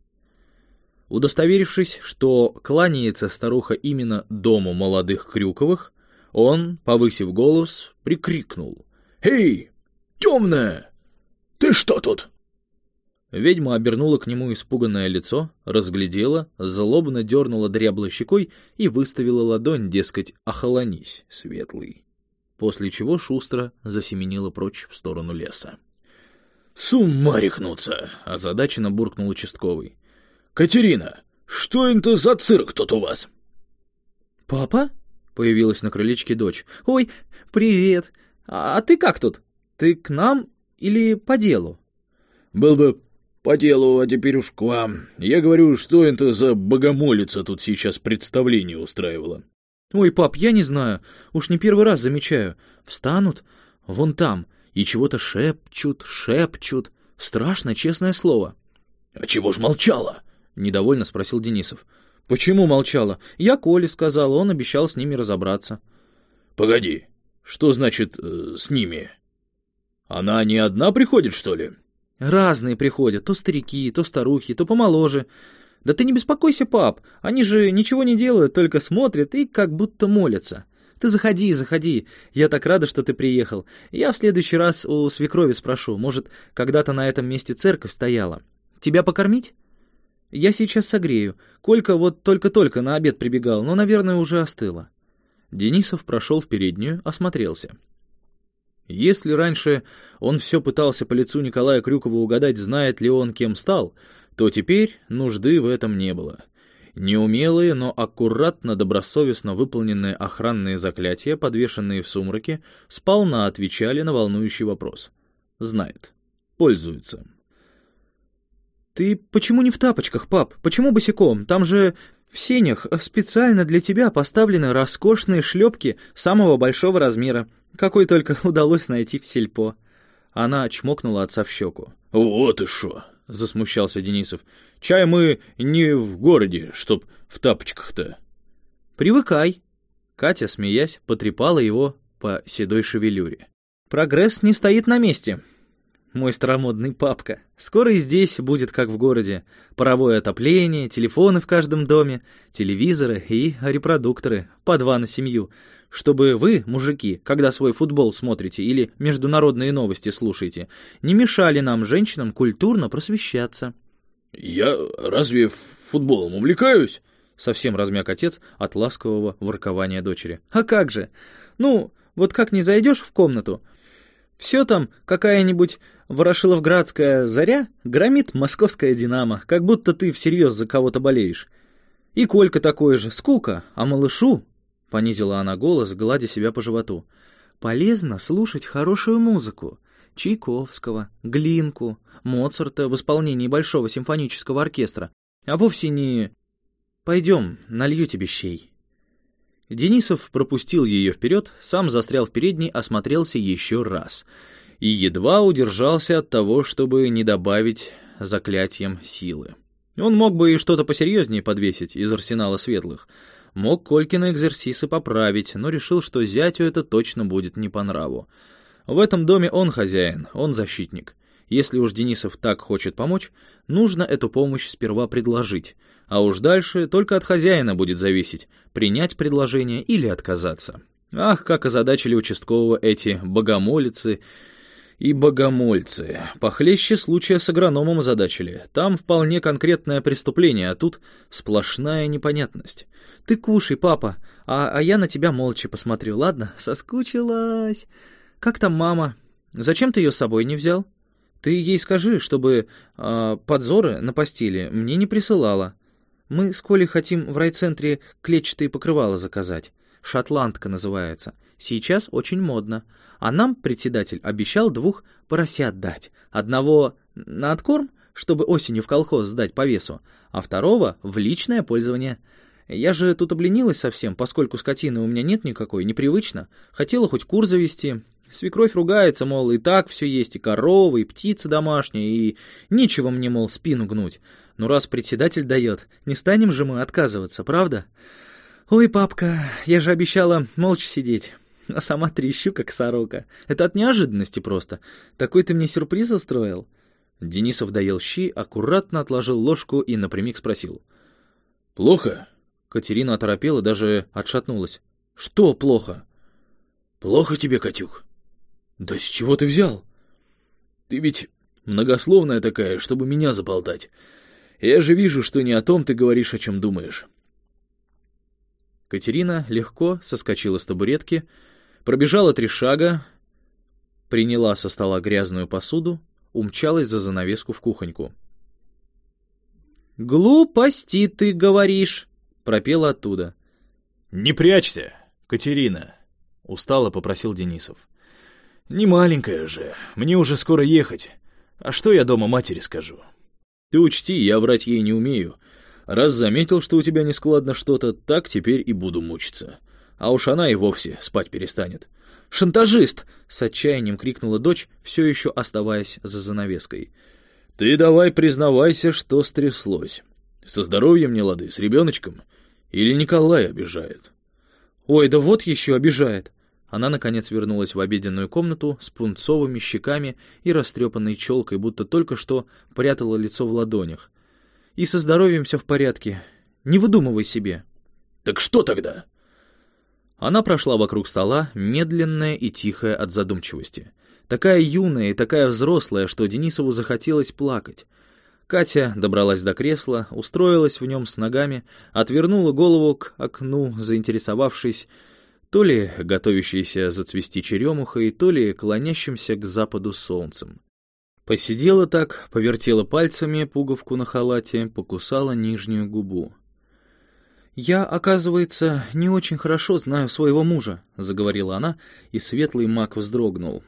Удостоверившись, что кланяется старуха именно дому молодых Крюковых, он, повысив голос, прикрикнул. «Эй, темная! Ты что тут?» Ведьма обернула к нему испуганное лицо, разглядела, злобно дернула дряблой щекой и выставила ладонь, дескать, «охолонись, светлый», после чего шустро засеменила прочь в сторону леса. «С ума рехнуться!» — озадаченно буркнул участковый. «Катерина, что это за цирк тут у вас?» «Папа?» — появилась на крылечке дочь. «Ой, привет! А ты как тут? Ты к нам или по делу?» «Был бы по делу, а теперь уж к вам. Я говорю, что это за богомолица тут сейчас представление устраивала?» «Ой, пап, я не знаю. Уж не первый раз замечаю. Встанут вон там и чего-то шепчут, шепчут. Страшно, честное слово». «А чего ж молчала?» Недовольно спросил Денисов. «Почему молчала? Я Коле сказал, он обещал с ними разобраться». «Погоди, что значит э, «с ними»? Она не одна приходит, что ли?» «Разные приходят, то старики, то старухи, то помоложе. Да ты не беспокойся, пап, они же ничего не делают, только смотрят и как будто молятся. Ты заходи, заходи, я так рада, что ты приехал. Я в следующий раз у свекрови спрошу, может, когда-то на этом месте церковь стояла. Тебя покормить?» «Я сейчас согрею. Колька вот только-только на обед прибегал, но, наверное, уже остыло». Денисов прошел в переднюю, осмотрелся. Если раньше он все пытался по лицу Николая Крюкова угадать, знает ли он, кем стал, то теперь нужды в этом не было. Неумелые, но аккуратно, добросовестно выполненные охранные заклятия, подвешенные в сумраке, сполна отвечали на волнующий вопрос. Знает. Пользуется. «Ты почему не в тапочках, пап? Почему босиком? Там же в сенях специально для тебя поставлены роскошные шлепки самого большого размера, какой только удалось найти в сельпо». Она чмокнула отца в щеку. «Вот и шо!» — засмущался Денисов. «Чай мы не в городе, чтоб в тапочках-то». «Привыкай!» Катя, смеясь, потрепала его по седой шевелюре. «Прогресс не стоит на месте мой старомодный папка. Скоро и здесь будет как в городе. Паровое отопление, телефоны в каждом доме, телевизоры и репродукторы, по два на семью. Чтобы вы, мужики, когда свой футбол смотрите или международные новости слушаете, не мешали нам, женщинам, культурно просвещаться. «Я разве футболом увлекаюсь?» Совсем размяк отец от ласкового воркования дочери. «А как же? Ну, вот как не зайдешь в комнату, все там какая-нибудь Ворошиловградская заря громит московская «Динамо», как будто ты всерьез за кого-то болеешь. И Колька такой же, скука, а малышу, — понизила она голос, гладя себя по животу, — полезно слушать хорошую музыку. Чайковского, Глинку, Моцарта в исполнении Большого симфонического оркестра, а вовсе не... Пойдем, налью тебе щей. Денисов пропустил ее вперед, сам застрял в передней, осмотрелся еще раз. И едва удержался от того, чтобы не добавить заклятием силы. Он мог бы и что-то посерьезнее подвесить из арсенала светлых. Мог Колькины экзерсисы поправить, но решил, что зятю это точно будет не по нраву. В этом доме он хозяин, он защитник. Если уж Денисов так хочет помочь, нужно эту помощь сперва предложить, а уж дальше только от хозяина будет зависеть, принять предложение или отказаться. Ах, как озадачили участкового эти богомолицы и богомольцы. Похлеще случая с агрономом озадачили. Там вполне конкретное преступление, а тут сплошная непонятность. Ты кушай, папа, а, а я на тебя молча посмотрю, ладно? Соскучилась. Как там мама? Зачем ты ее с собой не взял? Ты ей скажи, чтобы э, подзоры на постели мне не присылала. Мы с Колей хотим в райцентре клетчатые покрывала заказать. Шотландка называется. Сейчас очень модно. А нам председатель обещал двух поросят дать. Одного на откорм, чтобы осенью в колхоз сдать по весу, а второго в личное пользование. Я же тут обленилась совсем, поскольку скотины у меня нет никакой, непривычно. Хотела хоть кур завести, Свекровь ругается, мол, и так все есть, и коровы, и птицы домашние, и нечего мне, мол, спину гнуть. Ну, раз председатель дает, не станем же мы отказываться, правда? Ой, папка, я же обещала молча сидеть, а сама трещу, как сорока. Это от неожиданности просто. Такой ты мне сюрприз устроил. Денисов доел щи, аккуратно отложил ложку и напрямик спросил. «Плохо?» Катерина оторопела, даже отшатнулась. «Что плохо?» «Плохо тебе, Катюх?» «Да с чего ты взял?» «Ты ведь многословная такая, чтобы меня заболтать. Я же вижу, что не о том ты говоришь, о чем думаешь». Катерина легко соскочила с табуретки, пробежала три шага, приняла со стола грязную посуду, умчалась за занавеску в кухоньку. «Глупости ты говоришь!» — пропела оттуда. «Не прячься, Катерина!» — устало попросил Денисов. «Не маленькая же, мне уже скоро ехать. А что я дома матери скажу?» «Ты учти, я врать ей не умею. Раз заметил, что у тебя нескладно что-то, так теперь и буду мучиться. А уж она и вовсе спать перестанет». «Шантажист!» — с отчаянием крикнула дочь, все еще оставаясь за занавеской. «Ты давай признавайся, что стряслось. Со здоровьем не лады, с ребеночком? Или Николай обижает? Ой, да вот еще обижает. Она, наконец, вернулась в обеденную комнату с пунцовыми щеками и растрепанной челкой, будто только что прятала лицо в ладонях. И со здоровьем все в порядке. Не выдумывай себе. Так что тогда? Она прошла вокруг стола, медленная и тихая от задумчивости. Такая юная и такая взрослая, что Денисову захотелось плакать. Катя добралась до кресла, устроилась в нем с ногами, отвернула голову к окну, заинтересовавшись то ли готовящейся зацвести черемухой, то ли клонящимся к западу солнцем. Посидела так, повертела пальцами пуговку на халате, покусала нижнюю губу. «Я, оказывается, не очень хорошо знаю своего мужа», — заговорила она, и светлый маг вздрогнул.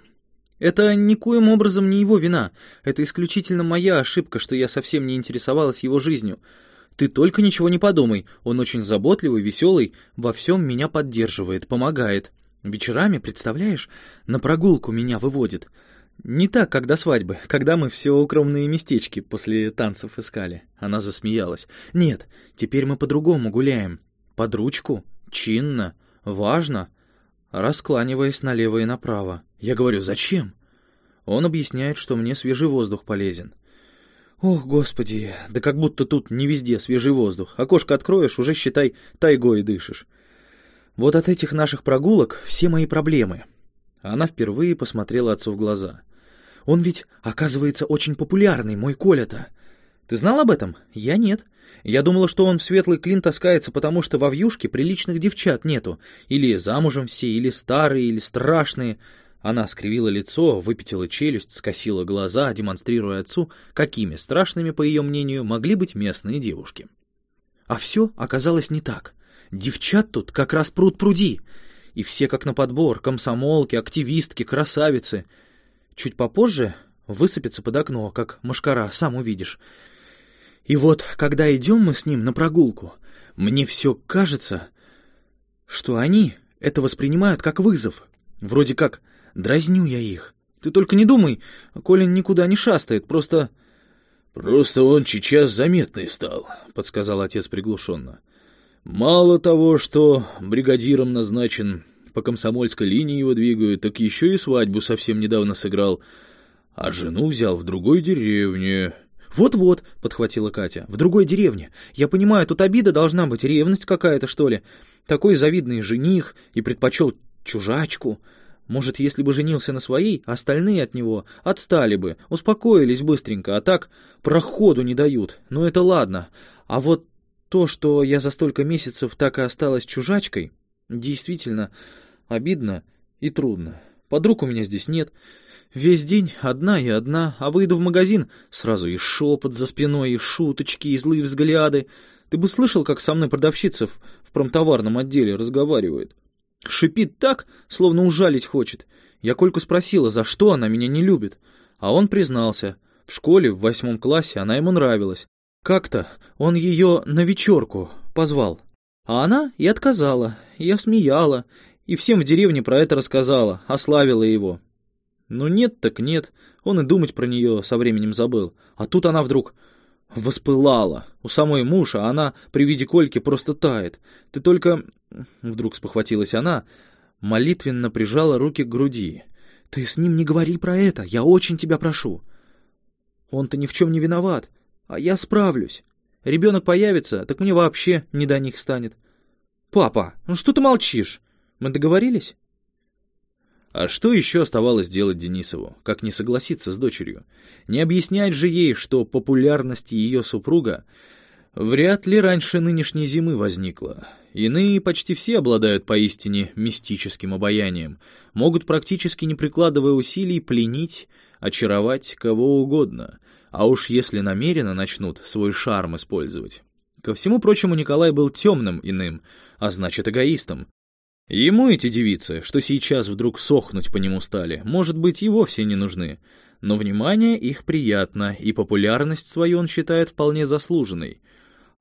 «Это никоим образом не его вина. Это исключительно моя ошибка, что я совсем не интересовалась его жизнью. Ты только ничего не подумай, он очень заботливый, веселый, во всем меня поддерживает, помогает. Вечерами, представляешь, на прогулку меня выводит. Не так, до свадьбы, когда мы все укромные местечки после танцев искали. Она засмеялась. Нет, теперь мы по-другому гуляем. Под ручку, чинно, важно, раскланиваясь налево и направо. Я говорю, зачем? Он объясняет, что мне свежий воздух полезен. Ох, господи, да как будто тут не везде свежий воздух. Окошко откроешь, уже, считай, тайгой дышишь. Вот от этих наших прогулок все мои проблемы. Она впервые посмотрела отцу в глаза. Он ведь, оказывается, очень популярный, мой Коля-то. Ты знал об этом? Я нет. Я думала, что он в светлый клин таскается, потому что во вьюшке приличных девчат нету. Или замужем все, или старые, или страшные. Она скривила лицо, выпятила челюсть, скосила глаза, демонстрируя отцу, какими страшными, по ее мнению, могли быть местные девушки. А все оказалось не так. Девчат тут как раз пруд-пруди. И все как на подбор, комсомолки, активистки, красавицы. Чуть попозже высыпется под окно, как машкара, сам увидишь. И вот, когда идем мы с ним на прогулку, мне все кажется, что они это воспринимают как вызов. Вроде как Дразню я их. Ты только не думай, Колин никуда не шастает, просто... — Просто он сейчас заметный стал, — подсказал отец приглушенно. — Мало того, что бригадиром назначен, по комсомольской линии его двигают, так еще и свадьбу совсем недавно сыграл, а жену взял в другой деревне. «Вот-вот», — подхватила Катя, — «в другой деревне. Я понимаю, тут обида должна быть, ревность какая-то, что ли. Такой завидный жених и предпочел чужачку. Может, если бы женился на своей, остальные от него отстали бы, успокоились быстренько, а так проходу не дают. Ну это ладно. А вот то, что я за столько месяцев так и осталась чужачкой, действительно обидно и трудно. Подруг у меня здесь нет. Весь день одна и одна, а выйду в магазин, сразу и шепот за спиной, и шуточки, и злые взгляды. Ты бы слышал, как со мной продавщица в промтоварном отделе разговаривает? Шипит так, словно ужалить хочет. Я Кольку спросила, за что она меня не любит. А он признался. В школе, в восьмом классе, она ему нравилась. Как-то он ее на вечерку позвал. А она и отказала. Я смеяла. И всем в деревне про это рассказала, ославила его. Ну нет так нет. Он и думать про нее со временем забыл. А тут она вдруг воспылала. У самой муж, а она при виде Кольки просто тает. Ты только...» Вдруг спохватилась она, молитвенно прижала руки к груди. «Ты с ним не говори про это, я очень тебя прошу. Он-то ни в чем не виноват, а я справлюсь. Ребенок появится, так мне вообще не до них станет. Папа, ну что ты молчишь? Мы договорились?» А что еще оставалось делать Денисову, как не согласиться с дочерью? Не объяснять же ей, что популярность ее супруга вряд ли раньше нынешней зимы возникла. Иные почти все обладают поистине мистическим обаянием, могут практически не прикладывая усилий пленить, очаровать кого угодно, а уж если намеренно начнут свой шарм использовать. Ко всему прочему, Николай был темным иным, а значит эгоистом, Ему эти девицы, что сейчас вдруг сохнуть по нему стали, может быть, и вовсе не нужны. Но внимание их приятно, и популярность свою он считает вполне заслуженной.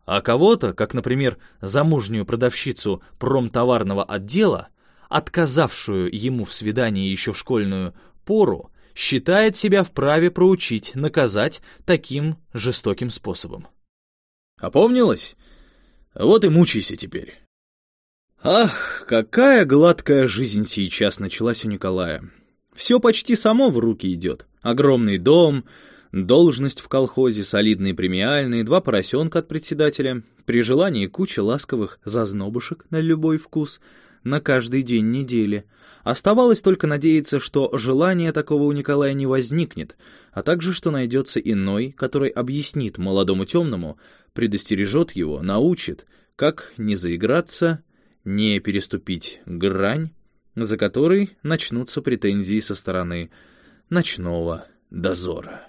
А кого-то, как, например, замужнюю продавщицу промтоварного отдела, отказавшую ему в свидании еще в школьную пору, считает себя вправе проучить, наказать таким жестоким способом. Опомнилась? Вот и мучайся теперь. Ах, какая гладкая жизнь сейчас началась у Николая. Все почти само в руки идет. Огромный дом, должность в колхозе, солидные премиальные, два поросенка от председателя, при желании куча ласковых зазнобушек на любой вкус, на каждый день недели. Оставалось только надеяться, что желания такого у Николая не возникнет, а также что найдется иной, который объяснит молодому темному, предостережет его, научит, как не заиграться, не переступить грань, за которой начнутся претензии со стороны ночного дозора.